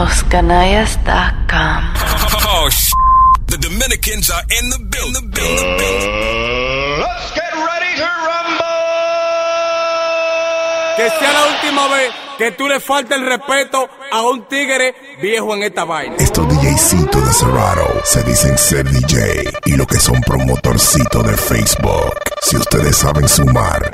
loscanallas.com. Oh, sh- the Dominicans are in the building. Let's get ready to rumble. Que sea la última vez que tú le faltes el respeto a un tigre viejo en esta vaina. Estos DJcitos de Cerrado se dicen ser DJ y lo que son promotorcitos de Facebook. Si ustedes saben sumar,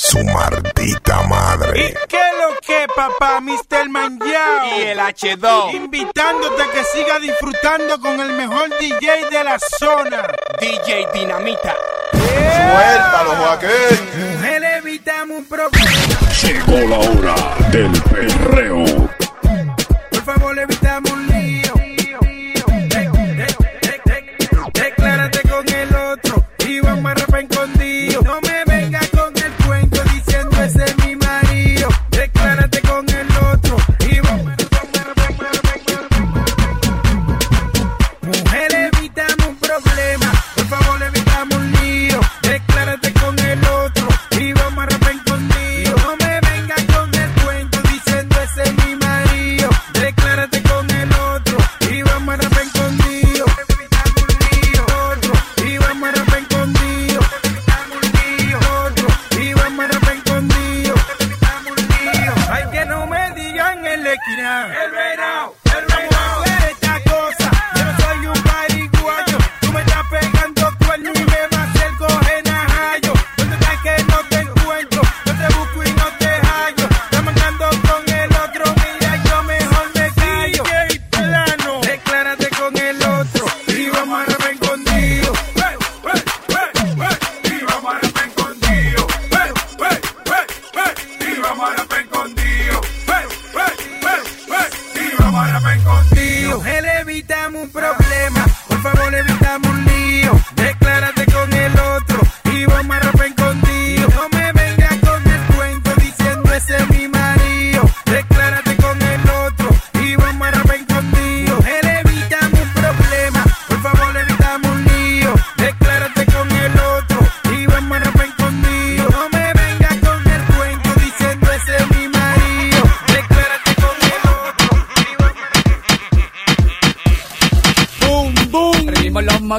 su maldita madre. ¿Qué lo que, papá? Mr. Manjao. Y el H2. Invitándote a que siga disfrutando con el mejor DJ de la zona. DJ Dinamita. Suéltalo, Joaquín. Mujer, evitamos un problema. Llegó la hora del perreo.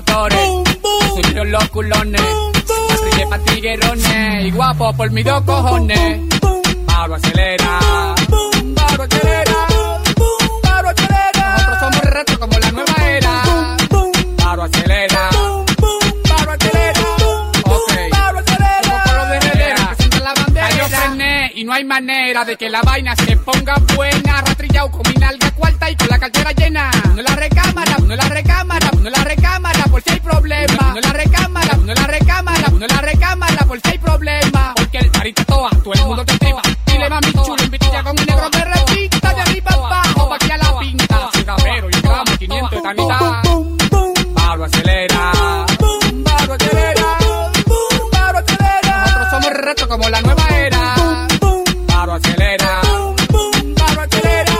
Motores. Boom, los culones. Abrille pa' tiguerones. Y guapo por mis dos cojones. Paro acelera. Paro acelera. Paro acelera. Nosotros somos retro como la nueva era. Paro acelera. Paro acelera. Ok. Paro acelera. La bandera. Ya yo frené y no hay manera de que la vaina se ponga buena. Ratrillao con mi nalga cuarta y con la cartera llena. En la recámara, en la recámara marito toa, todo el mundo te tripa. Dile mami chulo, invitilla con un negro me repita de arriba abajo, pa' aquí a la pinta. Soy rapero y entramos 500 de tanita. Pablo acelera. Pablo acelera. Pablo acelera. Nosotros somos reto como la nueva era. Pablo acelera. Pablo acelera.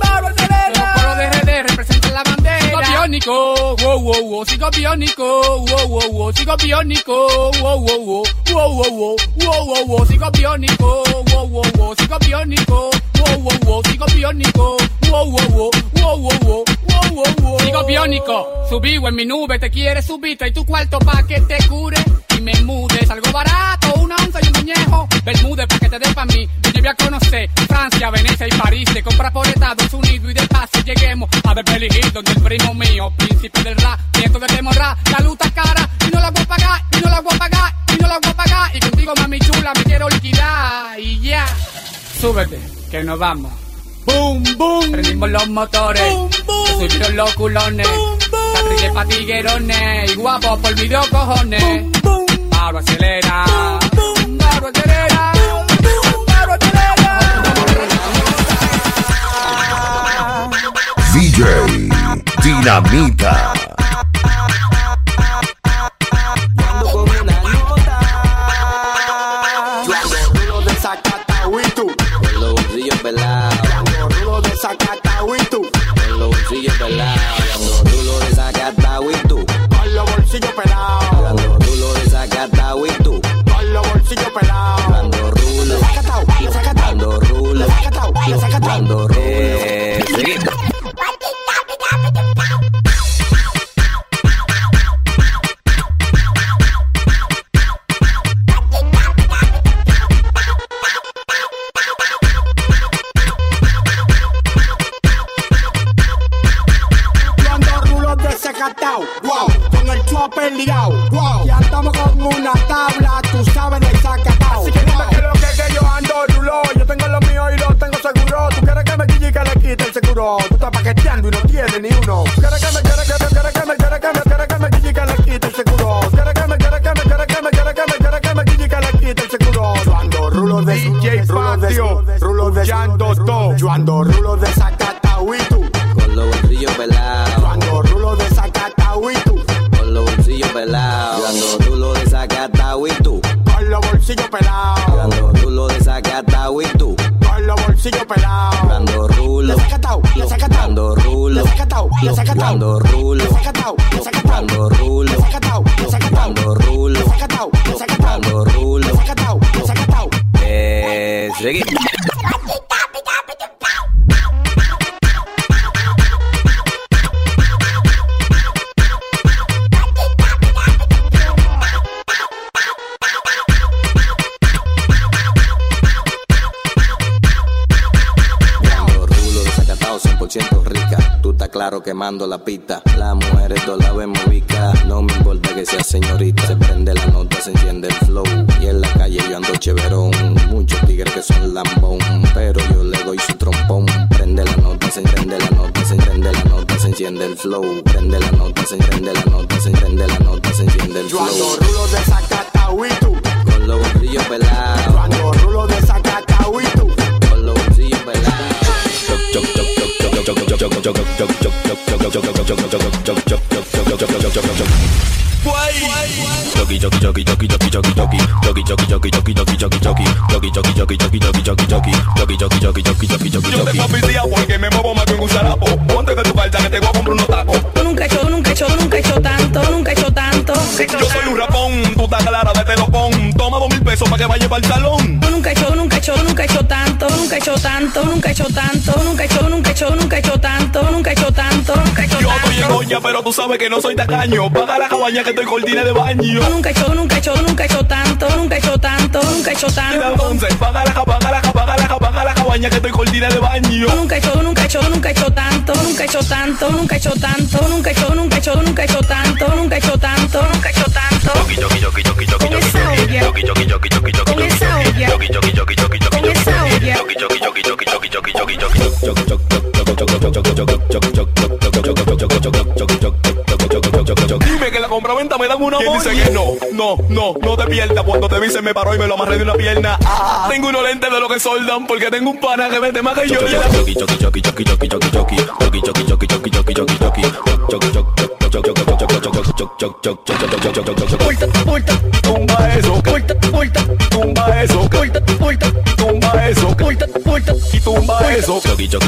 Pablo acelera. Los de RD representan la bandera. Biónico, wow, wow. Sigo biónico, wow, wow, wow. Sigo biónico, wow, wow, wow. Wow, wow, wow. Wow, wow, wow. Sigo biónico, wow, wow, wow. Sigo biónico, wow, wow, wow. Sigo biónico, wow, wow, wow. Wow, wow, wow. Wow, wow, wow. Sigo biónico, subido en mi nube, te quieres subir, y tu cuarto pa' que te cure y me mudes. Algo barato, una onza y un muñejo. Bermude pa' que te dé pa' mí. Yo llevé a conocer Francia, Venecia y París. Te compra por Estados Unidos y de paso lleguemos a Beverly Hills, donde el primo mío, príncipe del rap, nieto de Temorra, la luz está cara y no la voy a pagar, y no la voy a pagar, y no la voy a pagar. Y contigo, mami chula, me quiero liquidar y ya. Súbete, que nos vamos. Boom, boom. Prendimos los motores. Boom, boom. Subieron los culones. Catrille pa' tiguerones. Y guapo por mis dos cojones. Paro acelera. Paro acelera. Paro Dinamita. Quemando la pista. Las mujeres todas la vemos ubica. No me importa que sea señorita. Se prende la nota, se enciende el flow. Y en la calle yo ando cheverón. Muchos tigres que son lambón. Pero yo le doy su trompón. Prende la nota, se enciende la nota, se enciende la nota, se enciende el flow. Prende la nota, se enciende la nota, se enciende la nota, se enciende el Yo ando flow. rulos de tú. Con los bolsillos Yo pelados. ando rulos de Zacatau Yo te soy un rapón, tú estás clara de telopón. Toma dos mil pesos para que vaya para el salón. Tú nunca he hecho, nunca he hecho, nunca he hecho tanto, nunca he hecho tanto, nunca he hecho tanto, nunca he hecho, nunca he hecho, nunca he hecho tanto, nunca he hecho tanto, nunca he hecho Yo estoy en tanto. olla, pero tú sabes que no soy tacaño. Paga la cabaña que estoy cortina de baño. Nunca he hecho, nunca he hecho, nunca he hecho tanto, nunca he hecho tanto, nunca he hecho tanto. entonces, paga la, paga la, la, cabaña que estoy de baño. Nunca he hecho, nunca he hecho, nunca he hecho tanto, nunca he hecho tanto, nunca he hecho tanto, nunca he hecho, nunca he hecho, nunca he hecho tanto, nunca he hecho tanto, nunca he hecho tanto. ¿Quién dice que no? No, no, no te pierdas. Cuando te vi se me paró y me lo amarré de una pierna. Ah, tengo unos lentes de lo que soldan porque tengo un pana que vende más que yo. y la- Pulta, pulta, Tumba eso, pulta, pulta, tumba eso, pulta, pulta, tumba eso, pulta, pulta. y tumba eso. Yo soy jevito,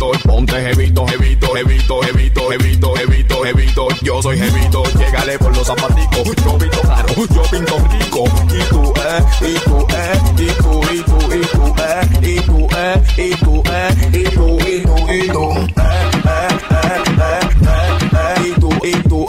jevito. Ponte jevito, jevito, jevito, jevito, jevito, jevito, jevito. Yo soy jevito, llégale por los zapaticos. Yo pinto caro, yo pinto rico. Y tú, eh, y tú, eh, y tú, y tú, y tú, eh, y tú, eh, y tú, eh, y tú, y tú, y tú. Eh, eh, eh, eh, eh, eh, y tú, y tú,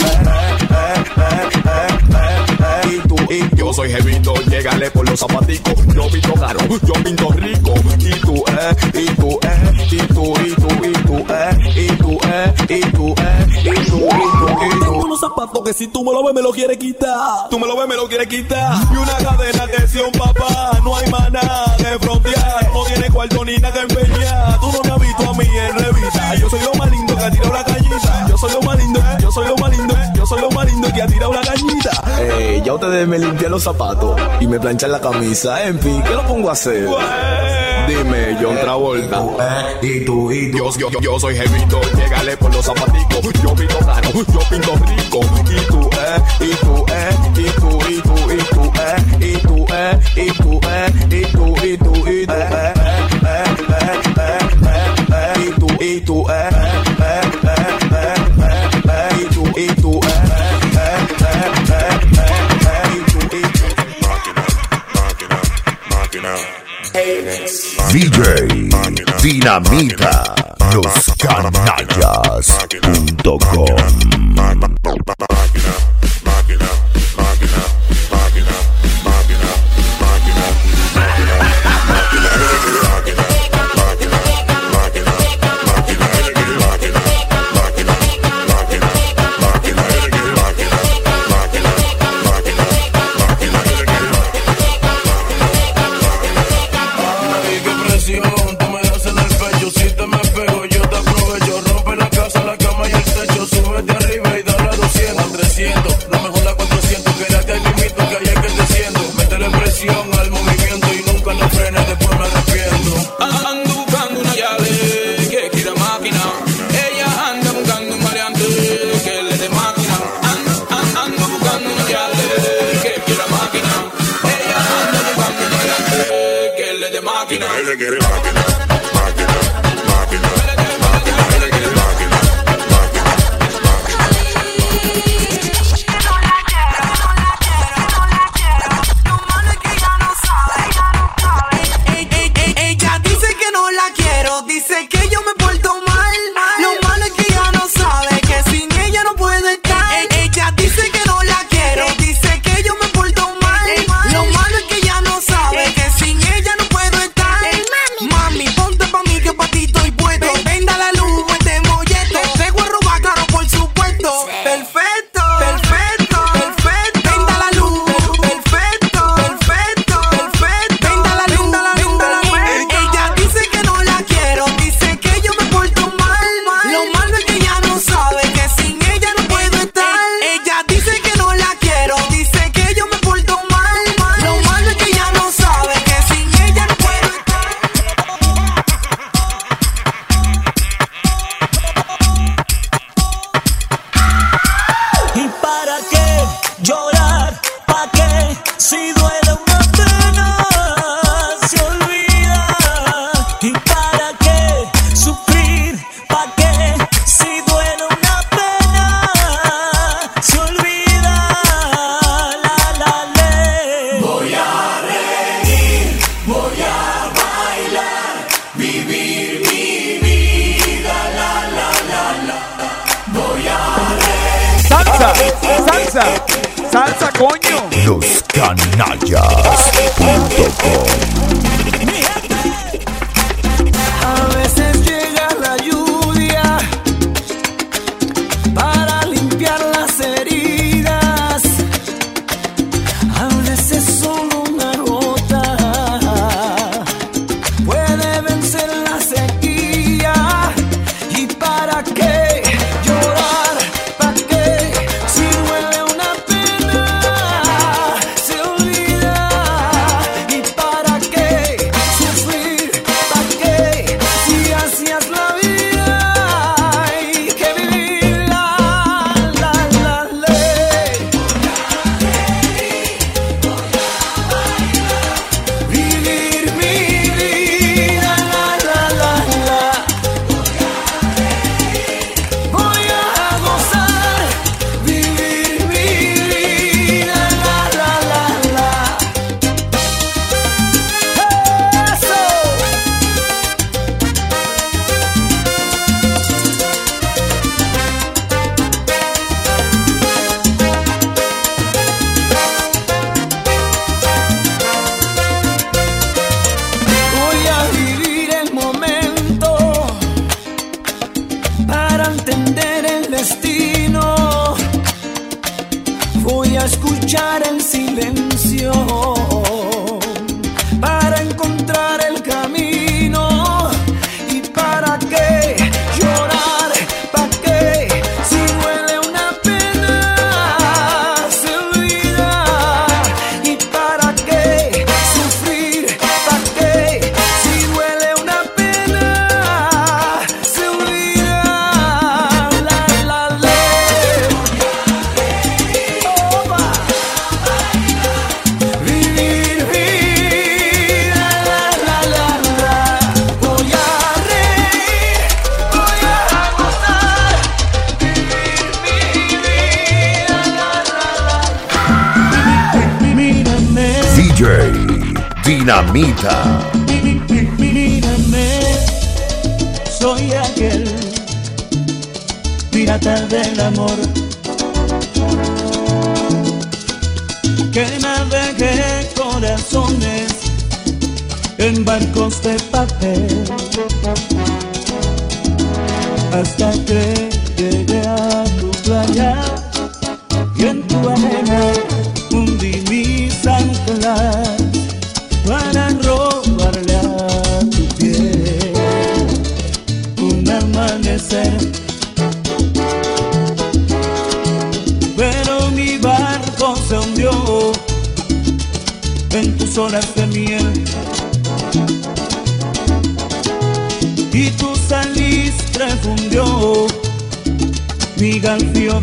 llégale por los zapaticos. Yo pinto caro, yo pinto rico. Y tú, eh, y tú, eh, y tú, y tú, y tú, eh, y tú, eh, y tú, eh, y tú, y tú. Tengo unos zapatos que si tú me lo ves me lo quieres quitar. Tú me lo ves me lo quieres quitar. Y una cadena que un papá no hay maná que frontear. No tiene cuarto ni nada que empeñar. Tú no me has visto a mí en revista. Yo soy lo más lindo que ha tirado la cañita. Yo soy lo más lindo, yo soy lo más lindo, que ha tirado la cañita. Eh, ya ustedes me limpian los zapatos y me planchan la camisa. En fin, ¿qué lo pongo a hacer? Dime, John Travolta. Y tú, y tú. Yo, yo, yo, soy jevito, llégale por los zapaticos. Yo pinto caro, yo pinto rico. Y tú, eh, y tú, eh, y tú, y tú, y tú, eh, y tú, eh, y tú, eh, y tú, y tú, y tú, eh, eh, eh, eh, eh, eh, y tú, y tú, eh, eh, eh, DJ Dinamita, los canallas.com.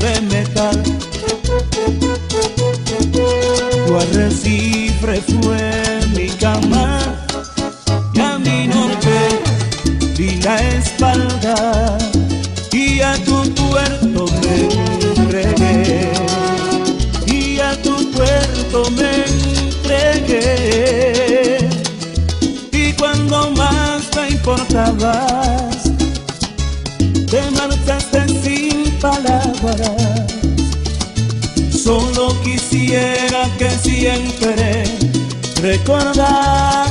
de metal. Tu arrecife fue mi cama quisiera que siempre recordaras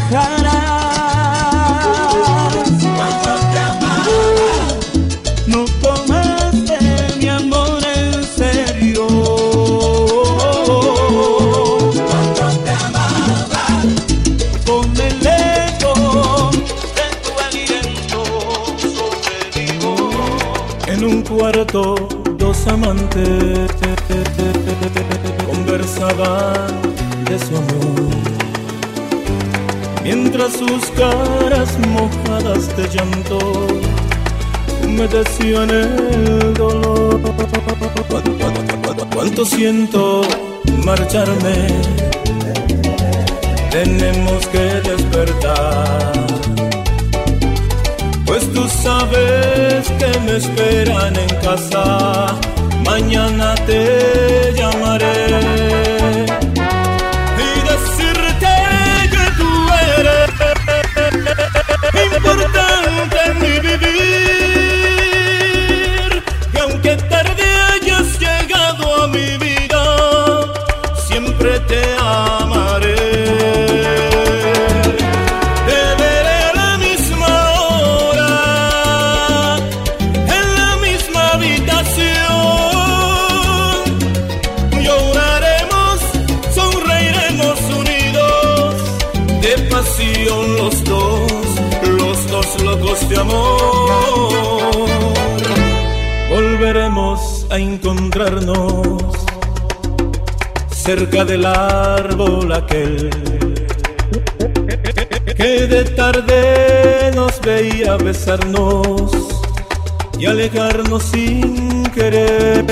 cuánto te amaba. No tomaste mi amor en serio. Cuánto te amaba. Con el eco de tu aliento sobrevivo. En un cuarto dos amantes conversaban de su amor mientras sus caras mojadas de llanto humedecían el dolor. Cuánto siento marcharme, tenemos que despertar. Pues tú sabes que me esperan en casa, mañana te llamaré y decirte que tú eres importante en mi vivir. Encontrarnos cerca del árbol aquel que de tarde nos veía besarnos y alejarnos sin querer.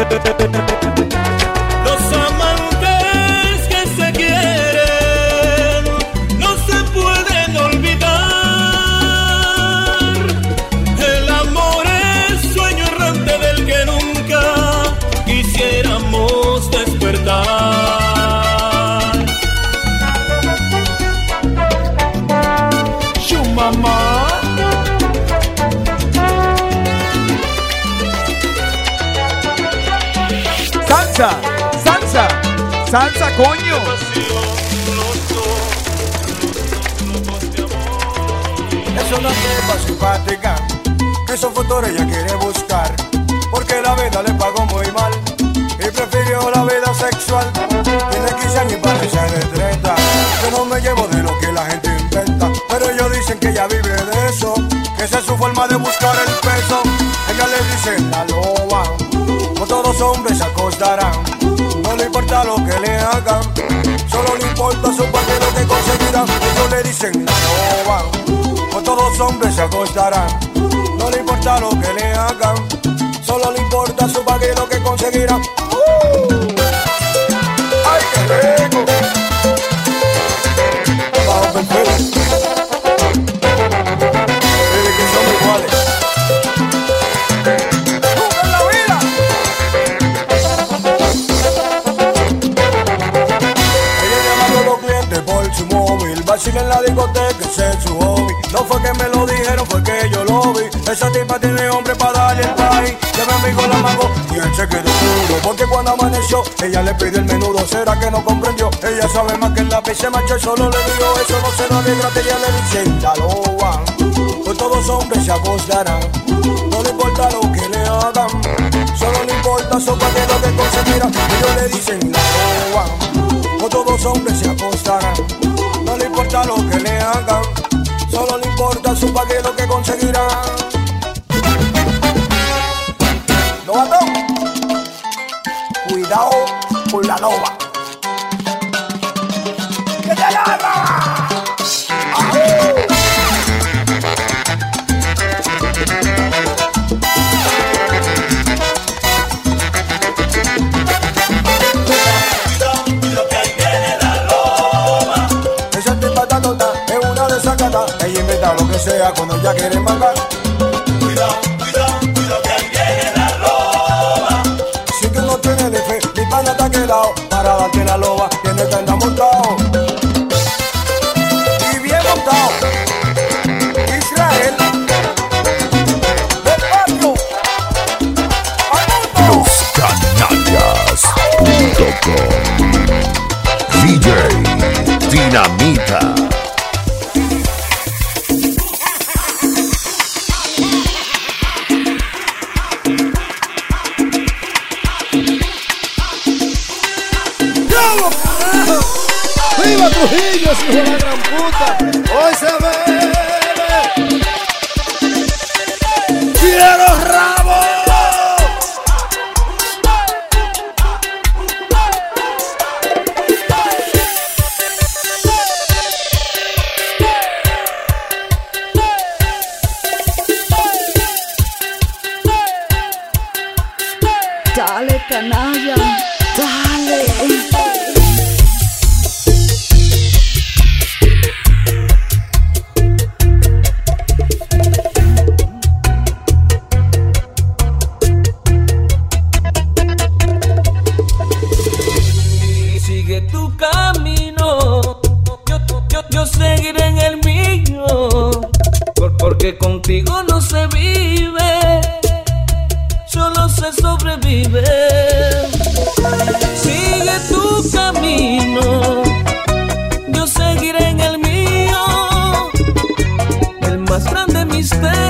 Salsa, coño. Es una tipa simpática que su futuro ella quiere buscar porque la vida le pagó muy mal y prefirió la vida sexual. Tiene 15 años y parece de 30. Yo no me llevo de lo que la gente inventa, pero ellos dicen que ella vive de eso, que esa es su forma de buscar el peso. Ella le dice la loba, no todos hombres se acostarán, importa lo que le hagan, solo le importa su paquete que conseguirán. Ellos le dicen la loba, no todos hombres se acostarán, no le importa lo que le hagan, solo le importa su paquete que conseguirán. ¡Ay, qué sigue en la discoteca, ese es su hobby. No fue que me lo dijeron, fue que yo lo vi. Esa tipa tiene hombre para darle el país. Ya mi amigo la mango y él se quedó duro. Porque cuando amaneció, ella le pidió el menudo. ¿Será que no comprendió? Ella sabe más que el lápiz se macho solo le digo eso no será de gratis. Ella le dice, taloa. Pues todos hombres se acostarán. No le importa lo que le hagan. Solo le importa su partido de consentida. Ellos le dicen, la pues todos hombres se acostarán lo que le hagan, solo le importa su paquete que conseguirá. ¡Novato! Cuidado con la loba. ya quieren mandar. más grande misterio.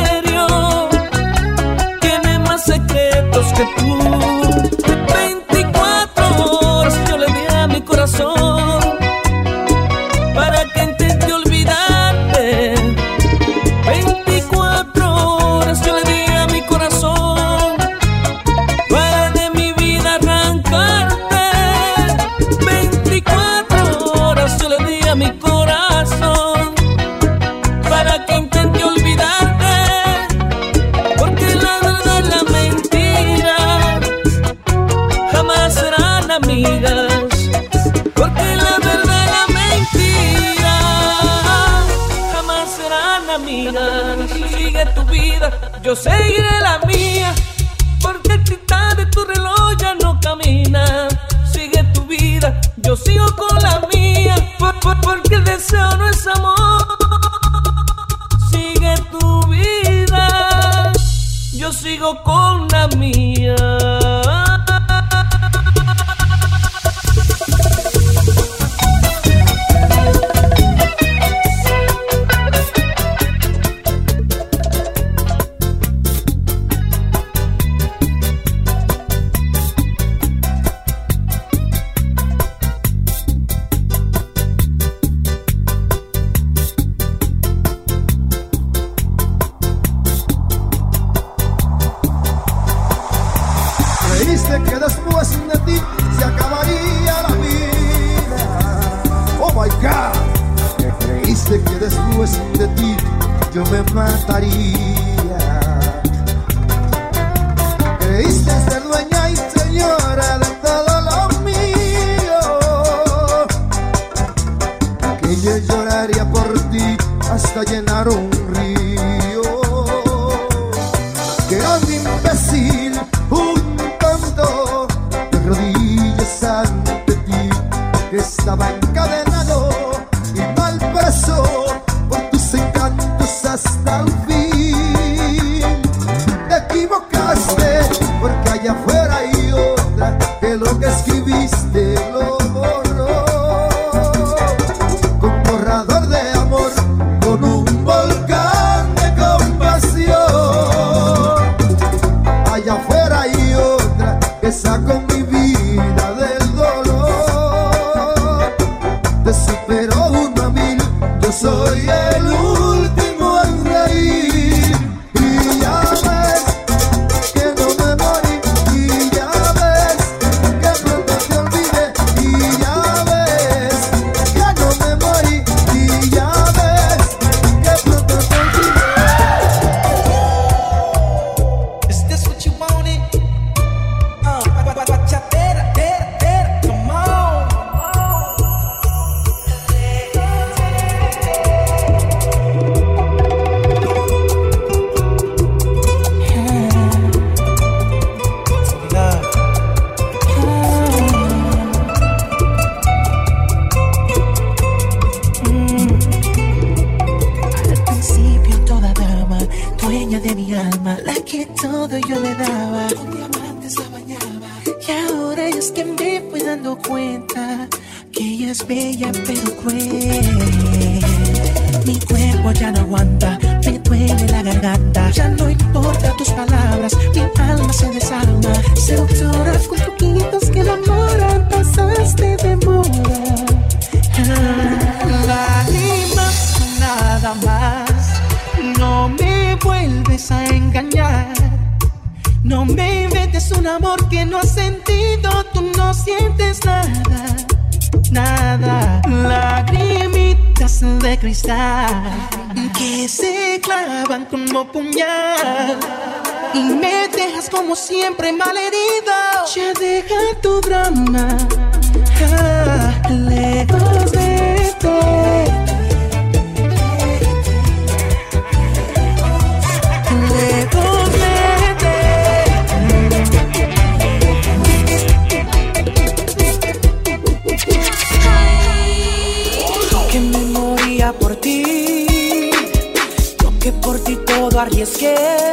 Todo arriesgué,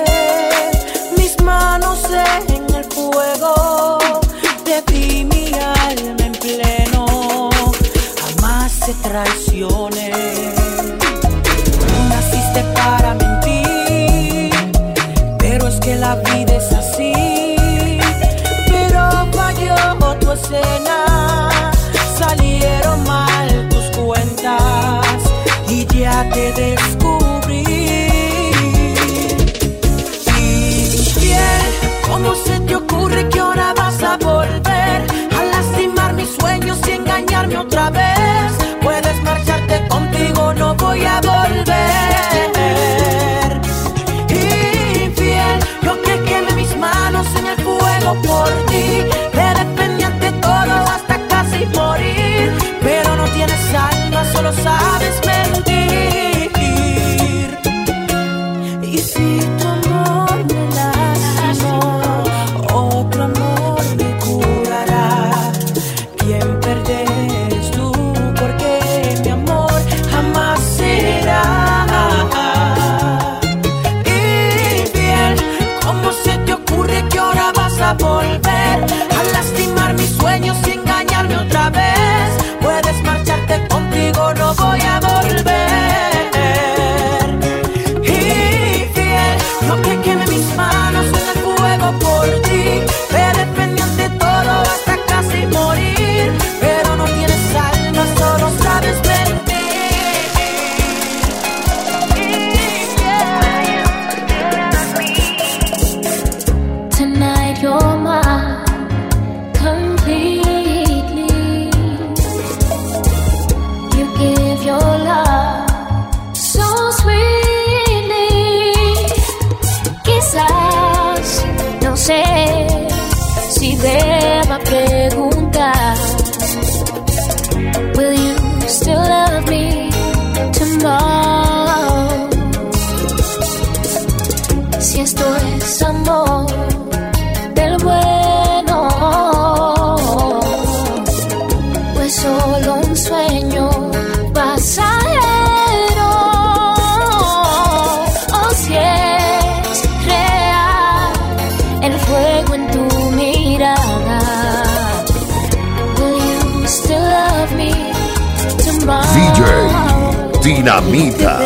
Dinamita.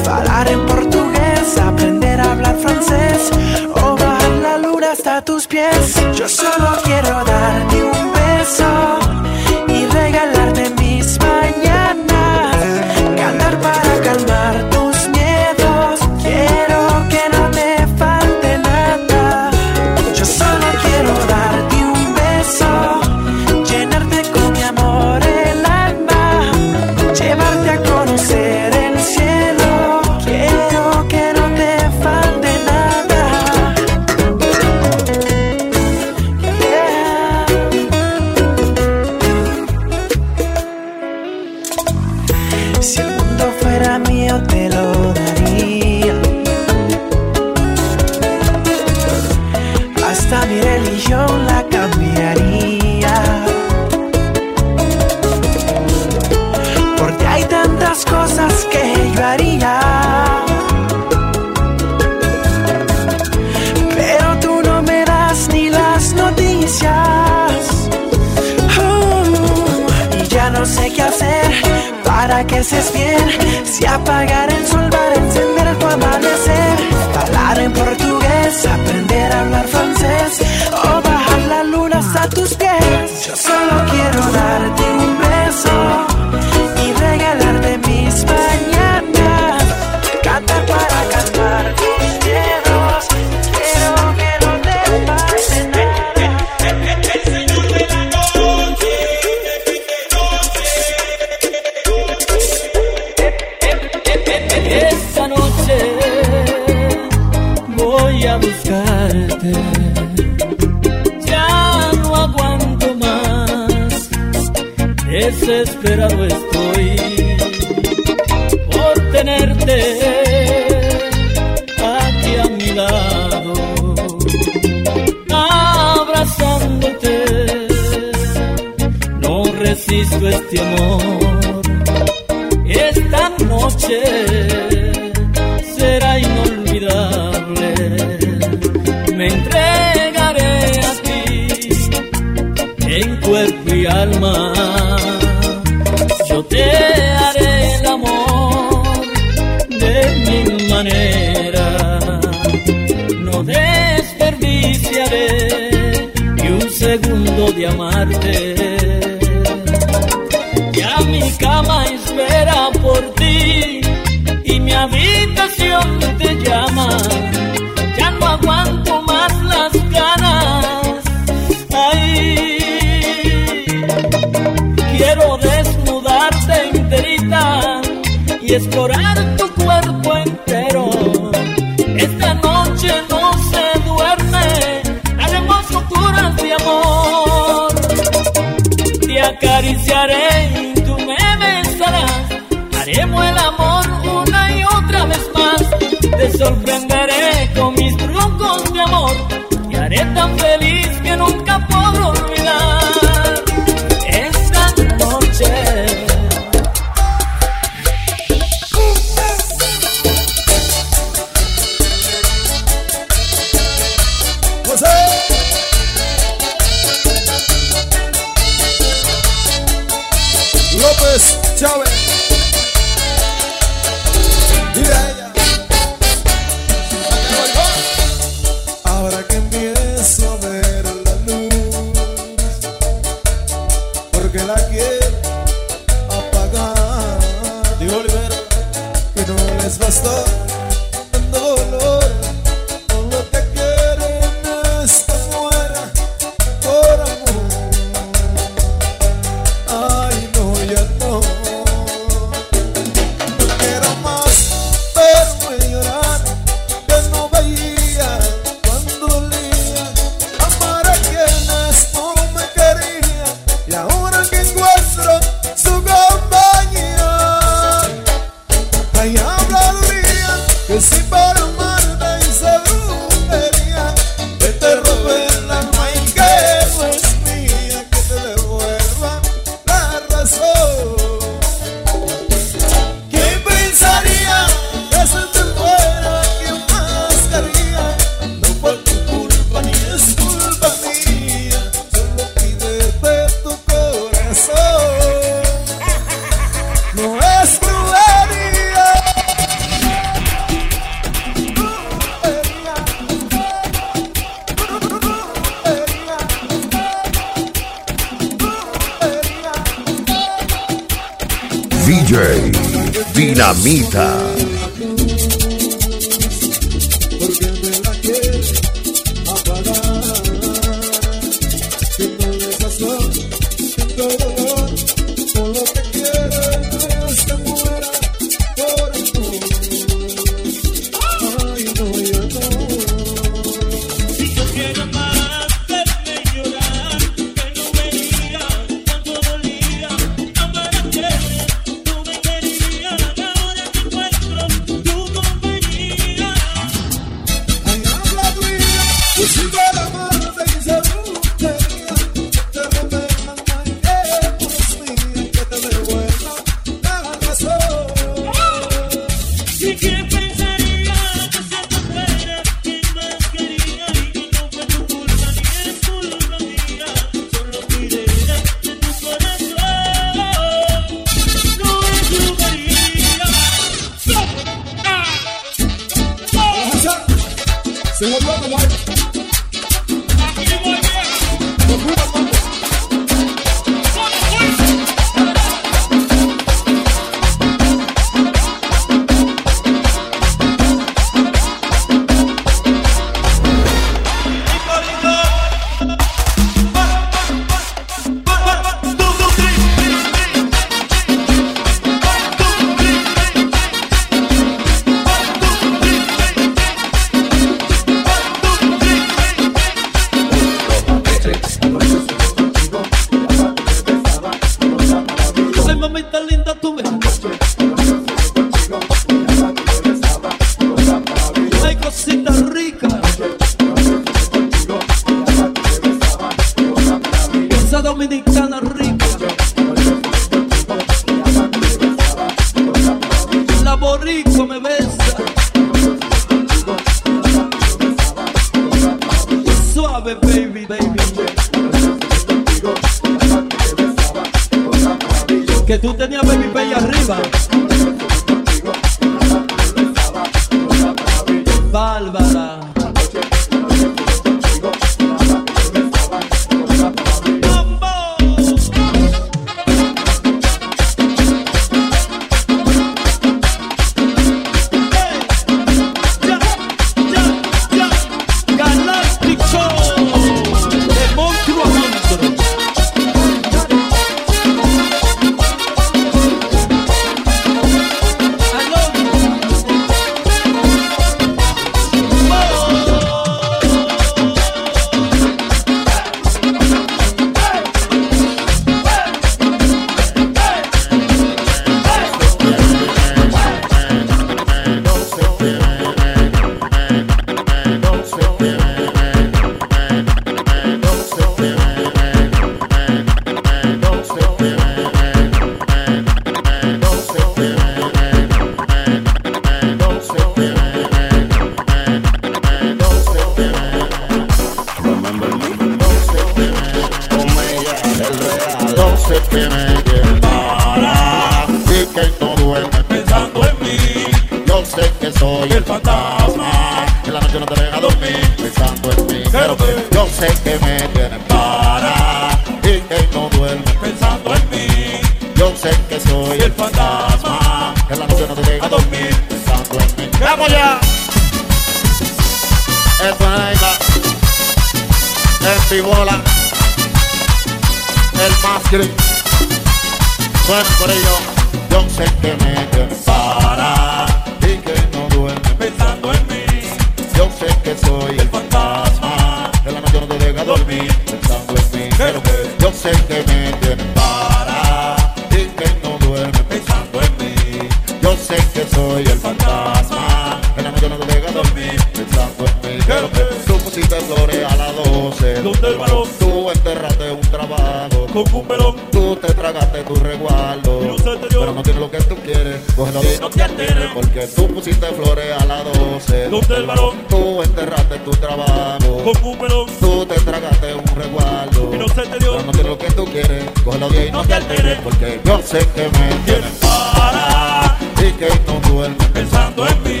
tú te tragaste un resguardo. Y no se te dio. no lo que tú quieres, cógelo bien y no, te alteres, porque yo sé que me tienes para. Y que no duermes pensando en mí.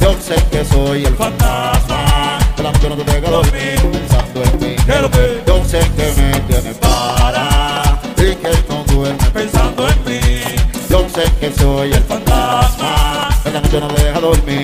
Yo sé que soy el fantasma. De la que no te pega dormir pensando en mí. Yo sé que me tienes para. Y que no duermes pensando en mí. Yo sé que soy el fantasma. De la que no te deja dormir.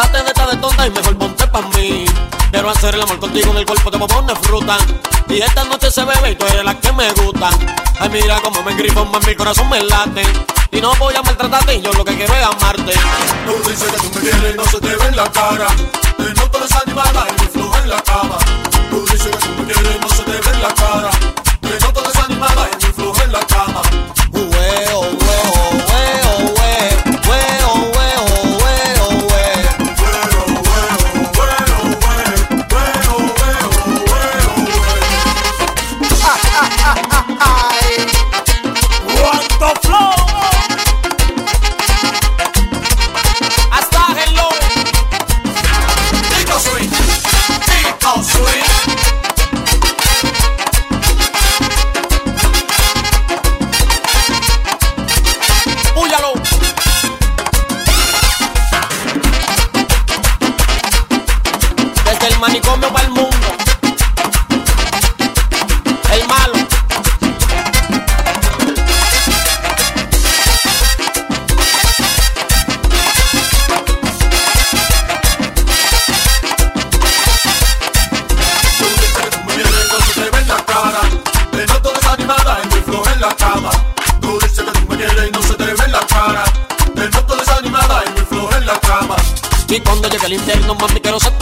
hagas de estar de tonta y mejor ponte pa' mí. Quiero hacer el amor contigo en el cuerpo de popones fruta. Y esta noche se bebe y tú eres la que me gusta. Ay, mira cómo me grifo, más mi corazón me late. Y no voy a maltratarte, yo lo que quiero es amarte. Tú dices que tú me quieres, no se te ve en la cara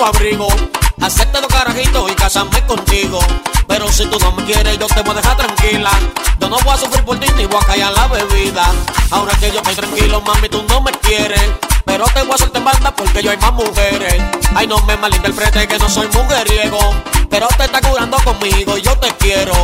tu abrigo. Acepta los carajitos y casarme contigo. Pero si tú no me quieres, yo te voy a dejar tranquila. Yo no voy a sufrir por ti ni voy a callar la bebida. Ahora que yo estoy tranquilo, mami, tú no me quieres. Pero te voy a soltar banda porque yo hay más mujeres. Ay, no me malinterprete que no soy mujeriego. Pero te está curando conmigo y yo te quiero.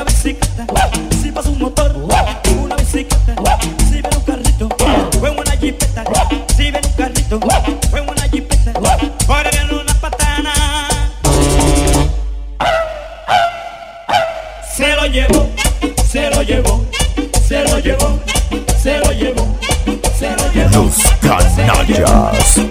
una bicicleta, si pasa un motor, una bicicleta, si ven un carrito, fue una jipeta, si ven un carrito, fue una jipeta, en una patana. Se lo llevó, se lo llevó, se lo llevó, se lo llevó, se lo llevó. Los canallas.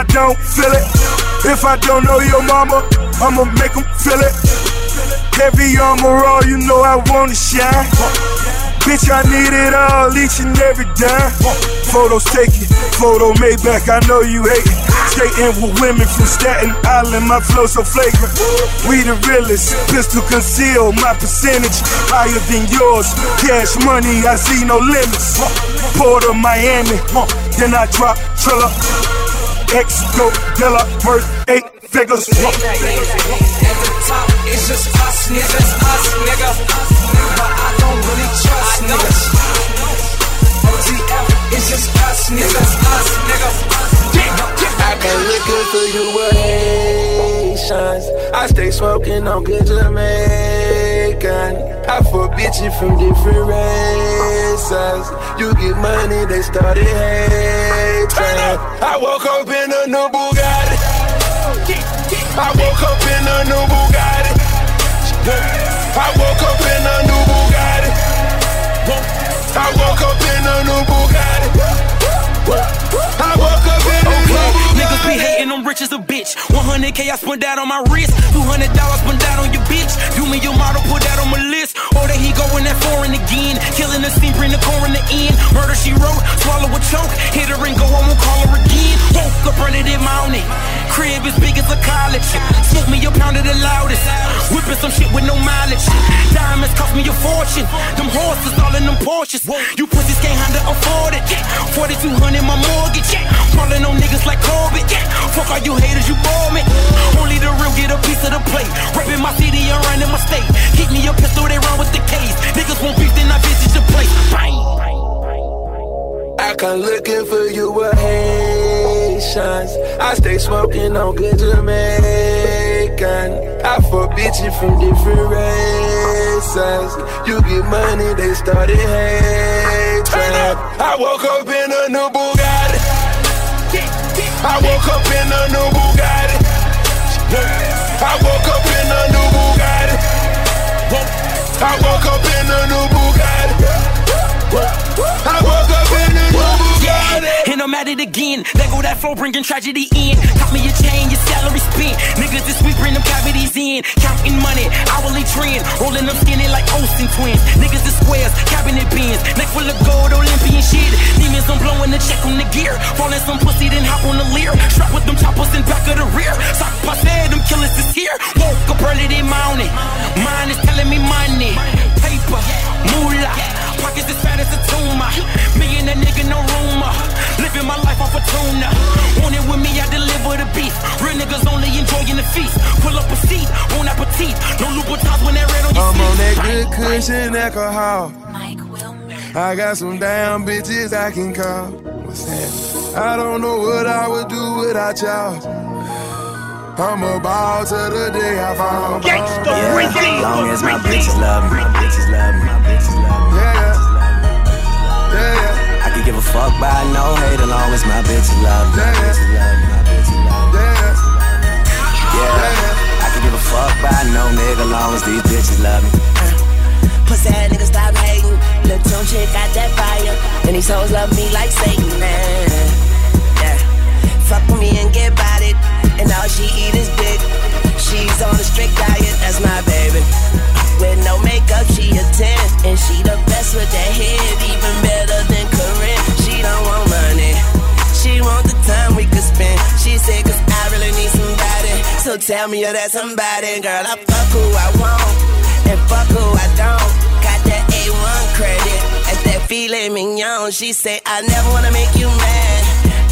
I don't feel it. If I don't know your mama, I'ma make 'em feel it. Heavy armor all, you know I wanna shine. Bitch, I need it all, each and every dime. Photos taken, photo made back, I know you hate it. Skating with women from Staten Island, my flow so flagrant. We the realest, pistol conceal, my percentage higher than yours. Cash money, I see no limits. Port of Miami, then I drop Trilla. Go Dilla, worth eight figures. At the top, it's just us, niggas, us, nigga. But I don't really trust niggas. OTF, it's just us, niggas, us, nigga. I can look good for you eh, with Haitians. I stay smoking on good Jamaican. I fuck bitches from different races. You get money, they started hating. I woke up in a new Bugatti. I woke up in a new Bugatti. I woke up in a new Bugatti. I woke up in a new Bugatti. I woke up in a new Niggas be hating, I'm rich as a bitch. 100k I spent that on my wrist. 200 dollars spent that on your bitch. Do me your model, put that on my list. Oh, or that he going that foreign again. Killing the scene, bring the core in the end. Murder she wrote, swallow a choke. Hit her and go, I won't call her again. Woke up, running it mounted. Crib as big as a college. Smoke me a pound of the loudest. Whipping some shit with no mileage. Diamonds cost me a fortune. Them horses all in them Porsches. You pussies can't handle afford it. 4200 my mortgage. Falling on niggas like Corbett. Fuck all you haters, you me. Only the real get a piece of the plate. Reppin' my city and running my state. Keep me a pistol, they run with the case. Niggas won't beef, then I visit the place. Bang. I come looking for you with Haitians. I stay smoking on good Jamaican. I fuck bitches from different races. You get money, they started hating. I woke up in a new Bugatti. I woke up in a new Bugatti. I woke up in a new Bugatti. I woke up in a new Bugatti. I woke And I'm at it again. There go that flow, bringing tragedy in. Cop me a chain, your salary spent. Niggas this week bring them cavities in. Counting money, hourly trend. Rolling them skinny like Olsen twins. Niggas the squares, cabinet bins. Neck full of gold, Olympian shit. Demons, I'm blowing the check on the gear. Falling some pussy, then hop on the Lear. Strap with them choppers in back of the rear. Sock passe, them killers is here. Woke up early, they mounted. Mine is telling me money. Paper, moolah. Pockets as fat as a tumor. Me and that nigga, no rumor. Living my life off a tuna. Want it with me, I deliver the beef. Real niggas only enjoying the feast. Pull up a seat, bon appetit. No Louboutins when that red on your I'm on that good kush and alcohol. I got some damn bitches I can call. What's that? I don't know what I would do without y'all. I'm a ball to the day I fall. Yeah, long as my bitches love me, my bitches love me, my bitches love me. Yeah, yeah. I can give a fuck by no hate, as long as my bitches love me, my bitches love me, my bitches love me. Yeah, I can give a fuck by no nigga, long as these bitches love me. Uh, pussy ass nigga stop hating. Little Tunechi got that fire. And these hoes love me like Satan, man. Yeah. Fuck with me and get about it. And all she eat is dick. She's on a strict diet, that's my baby. With no makeup, she a 10. And she the best with that head, even better than Corinne. She don't want money. She want the time we could spend. She said, cause I really need somebody. So tell me you're that somebody. Girl, I fuck who I want. And fuck who I don't. Got that A1 credit. That's that filet mignon. She say, I never wanna make you mad.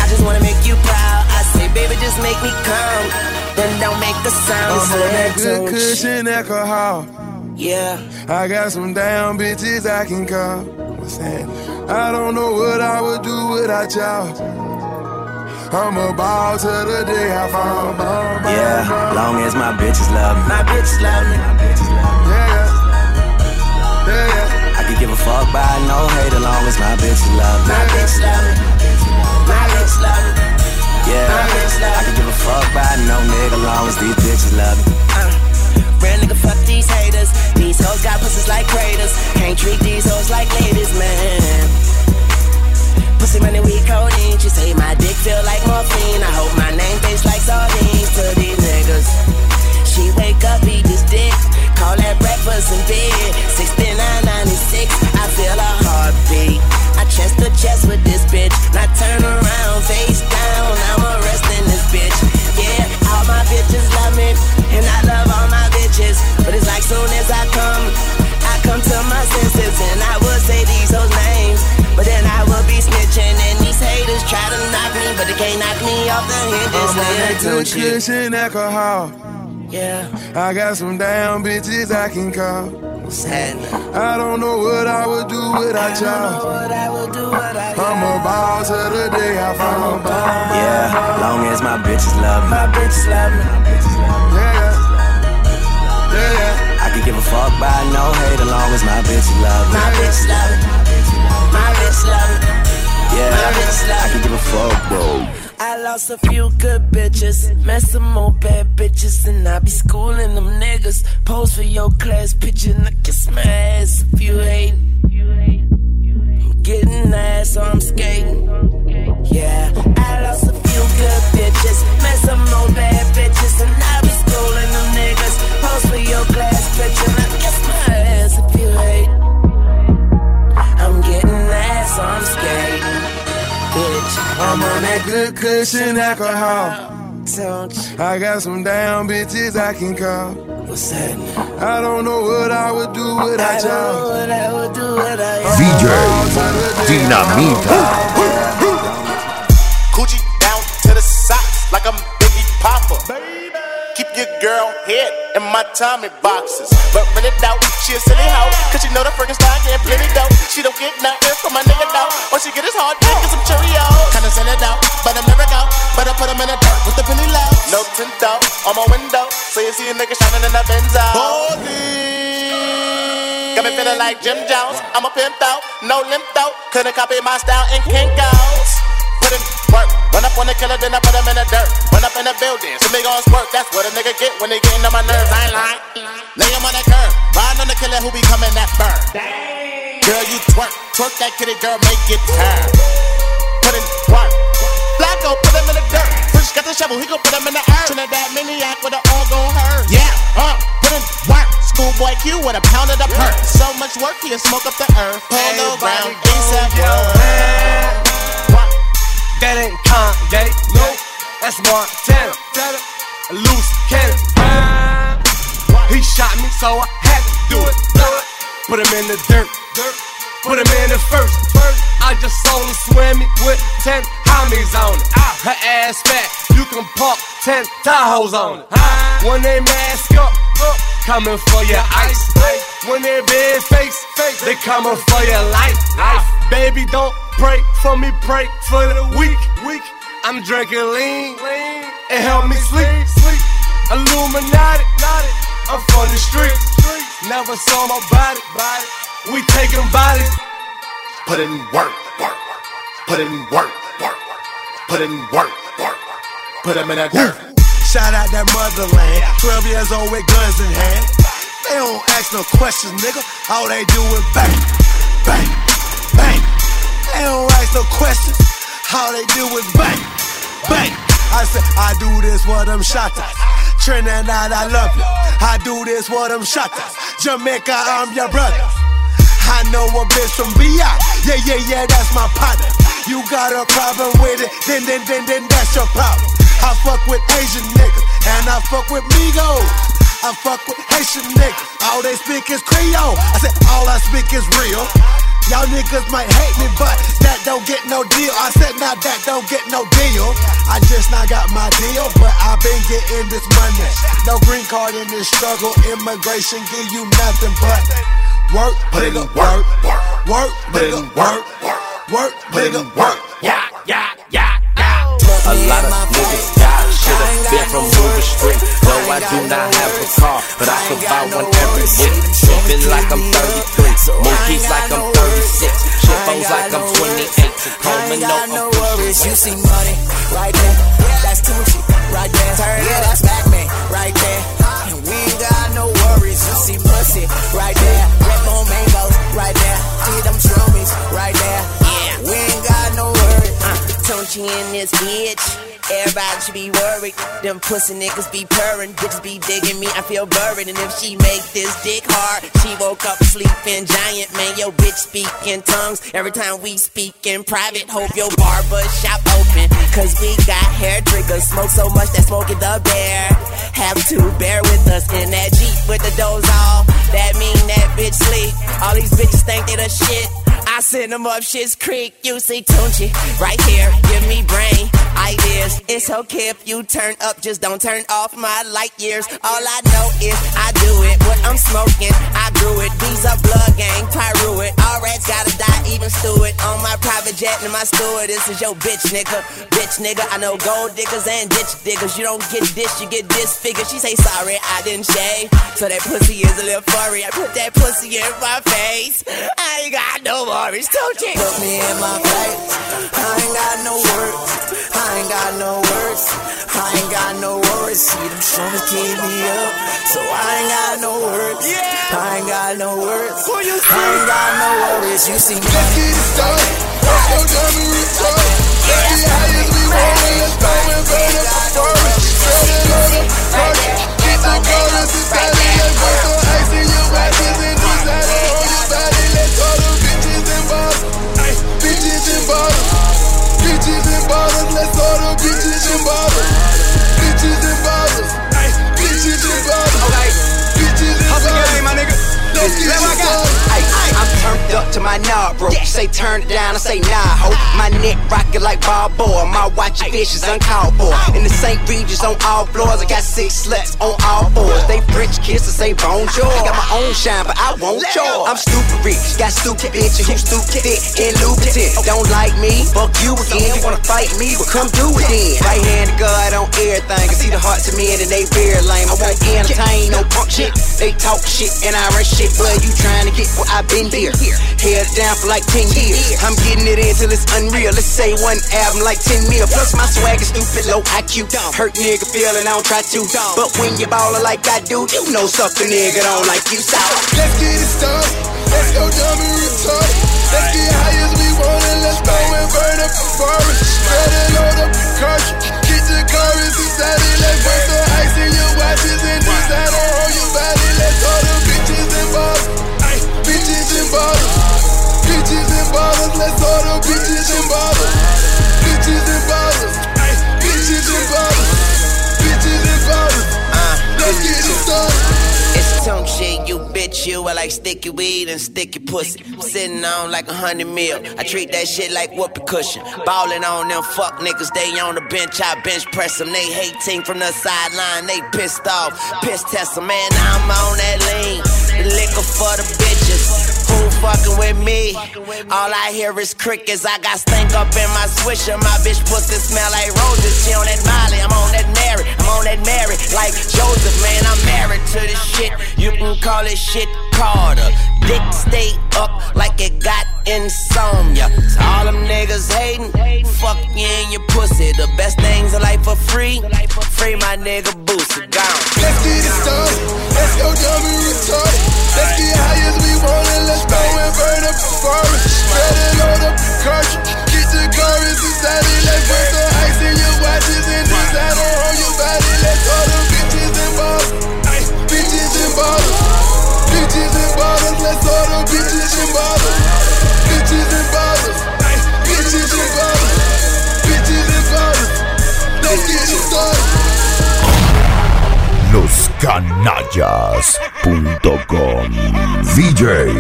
I just wanna make you proud. Say, baby, just make me come. Then don't make a sound. I'm on that good kush and alcohol. Yeah. I got some damn bitches I can call. What's that? I don't know what I would do without y'all. I'm a ball to the day I fall. Ball, ball, Yeah, ball. long as my bitches love me, My bitches love me. my bitches love me. Yeah, yeah. I can give a fuck by no hate, as long as my bitches love me. My bitch love me. My bitch love me. Yeah, I can give a fuck by no nigga, long as these bitches love me. Uh, real nigga, fuck these haters. These hoes got pussies like craters. Can't treat these hoes like ladies, man. Pussy money, we codeine. She say my dick feel like morphine. I hope my name tastes like sardines I'm that shit. kush and alcohol. Yeah. I got some damn bitches I can call. Sad. I don't know what I would do without y'all. What I will do, I I'm a ball to the day I fall. Yeah, long as my bitches love me, My bitches love me. my bitches love me. Yeah, yeah. I can give a fuck by no hate, as long as my bitches love me. My bitch love me. My bitch love me. Yeah, My bitch love I can give a fuck, bro. I lost a few good bitches, met some more bad bitches, and I be schooling them niggas. Pose for your class picture, and I kiss my ass if you hate. I'm getting ass, so I'm skating. Yeah, I lost a few good bitches, met some more bad bitches, and I good kush and alcohol. I got some damn bitches I can call. What's that? I don't know what I would do without y'all. What I would do, what I DJ Dinamita. Coochie down to the socks like I'm Biggie Popper. Keep your girl head in my Tommy boxes. But when it out, she a silly hoe. Cause she know the freaking style getting plenty dough. She don't get nothing from my nigga though. All she get is hard dick and some Cheerios. Kinda send it out, but I'm never go. But I put 'em in the dirt with the penny low. No tint out on my window. So you see a nigga shining in the Benzo. Got me feeling like Jim Jones. I'm a pimp out, no limp out. Couldn't copy my style in Kinko's. Put in work, run up on the killer, then I put him in the dirt. Run up in the building, some big on squirt. That's what a nigga get when they getting on my nerves. I ain't lying. Lay him on that curb. Ride on the killer who be coming that bird. Girl, you twerk. Twerk that kitty, girl, make it turn. Put in work. Flacko, put him in the dirt. Push got the shovel, he gon' put him in the earth. Trinidad maniac with the all gon' hurt. Yeah, uh, put in work. Schoolboy Q with a pound of the perk. So much work, he'll smoke up the earth. Polo ground, ASAP That ain't Kanye, no, that's Montana. A loose cannon. He shot me, so I had to do it. Put him in the dirt, put him in the first. I just saw him swimming with ten homies on it. Her ass fat, you can park ten Tahoes on it. When they mask up, coming for your ice. When they big face, they coming for your life. Baby, don't pray for me, pray for the weak. Weak. I'm drinking lean, lean. it help me sleep. Sleep. Illuminati, I'm from the streets. Never saw my body. body. We taking bodies. Put in work, work, put in work, work, put in work, work, put him in that dirt. Shout out that motherland. 12 years old with guns in hand. They don't ask no questions, nigga. All they do is bang, bang, bang. They don't ask no questions. All they do is bang, bang. I said, I do this for them shotters. Trinidad, I love you. I do this for them shotters. Jamaica, I'm your brother. I know a bitch from BI. Yeah, yeah, yeah, that's my partner. You got a problem with it, then, then, then, then that's your problem. I fuck with Asian niggas, and I fuck with Migos. I fuck with Haitian niggas. All they speak is Creole. I said, all I speak is real. Y'all niggas might hate me, but that don't get no deal. I said, now that don't get no deal. I just not got my deal, but i been getting this money. No green card in this struggle. Immigration give you nothing but work, Put in nigga, work, work, work, Put in work, work, work, put in work. Yeah, yeah, yeah, yeah. A lot of niggas die, should've been from moving street. Though I do not have a car, but I could buy one every week. Tripping like I'm 33, monkeys like I'm 36, shit shitbos like I'm 28. Tacoma, no, no worries. You see money right there. That's Tucci right there. Turn Yeah, that's Batman right there. And we ain't got no worries. You see pussy right there. Red bone mangoes right there. See them shroomies right there. Tunechi in this bitch. Everybody should be worried. Them pussy niggas be purring. Bitches be digging me. I feel buried. And if she make this dick hard, she woke up sleeping giant. Man, yo bitch speak in tongues. Every time we speak in private, hope your barber shop open. Cause we got hair triggers. Smoke so much that smoking the bear. Have to bear with us in that Jeep with the doors off. That mean that bitch sleep. All these bitches think they the shit. I send them up shit's creek. You see Tunechi right here. Give me brain ideas. It's okay if you turn up, just don't turn off my light years. All I know is I do it. What I'm smoking, I grew it. These are blood gang, pyro it. All rats gotta die, even stew it. On my private jet and my steward. This is your bitch nigga. Bitch nigga, I know gold diggers and ditch diggers. You don't get this, you get disfigured. She say sorry, I didn't shave. So that pussy is a little furry. I put that pussy in my face. I ain't got no worries, don't you? Put me in my face. I ain't got no words. I ain't got no words. I ain't got no worries. See them strummers keep me up. So I ain't got no words. I ain't got no words. I ain't got no worries. You see me. Let's get it started. Let's go down the retard. Let's get high as we rollin'. Let's go and burn up the forest. Spread it on the target. Get the chorus inside it. Let's put some ice in your watches and decide to And bottles. Bitches and bottles. Let's them bitches and bottles. Bitches and bottles. Bitches and bottles. Bitches and Hustle game, my nigga. Let's get Let started. Turned up to my knob, bro. Say turn it down, I say nah, ho. Ah. My neck rockin' like Balboa. My watch fish is uncalled for. Oh. In the St. Regis on all floors, I got six sluts on all fours. They French kiss and say bonjour. I got my own shine, but I won't yours. I'm stupid rich, got stupid bitches who stupid thick and lubricant. Don't like me, fuck you again. You wanna fight me, well come do it then. Right hand to God on everything. I see the hearts of men and they very lame. I won't entertain no punk shit. They talk shit and I run shit, but you trying to get what I've been here. Held it down for like 10 years. I'm getting it in till it's unreal. Let's say one album like 10 mil plus my swag is stupid, low IQ. Hurt nigga feeling, I don't try to. But when you ballin' like I do, you know something nigga don't like you. So Let's get it started. Let's go dumb and retarded. Let's get high as we want and let's go and burn up the forest. Better load up the cartridge. Get the cars inside it. Let's put Let's all the bitches and ballers. Bitches and ballers. Bitches and ballers. Bitches and ballers. Uh, Let's get it started. It's tongue shit, you bitch, you I like sticky weed and sticky pussy. I'm sitting on like a hundred mil. I treat that shit like whoopee cushion. Ballin' on them fuck niggas, they on the bench, I bench press them. They hating from the sideline, they pissed off. Piss test them, man, I'm on that lean. Liquor for the bitches. Fucking with me? All I hear is crickets. I got stank up in my swisher. My bitch pussy smell like roses. She on that Molly, I'm on that Mary. I'm on that Mary. Like Joseph, man, I'm married to this shit. You can call it shit Carter. Dick stay up like it got insomnia. All them niggas hating, fuck you and your pussy. The best things in life for free. Free my nigga Boosie, gone. Let's get it started. Let's go dumb and retarded. Let's get high as we want and let's go and burn up the forest. Better load up the cartridge. Get the cars inside it. Let's put some ice in your watches and designer on your body. Let's all the bitches and. Ay, bitches and ballers. Bitches and ballers. Let's all the bitches and ballers. Bitches and. Ay, bitches and ballers. Bitches and ballers. Let's get it started. Loscanallas.com DJ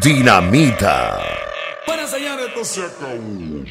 Dinamita Bueno, señores, esto se acabó.